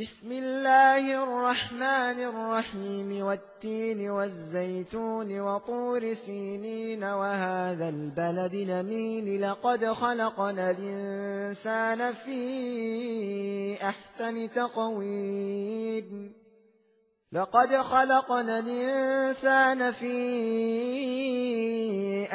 بسم الله الرحمن الرحيم والتين والزيتون وطور سينين وهذا البلد نمين لقد خلقنا الإنسان في أحسن تقويم. لقد خلقنا الإنسان في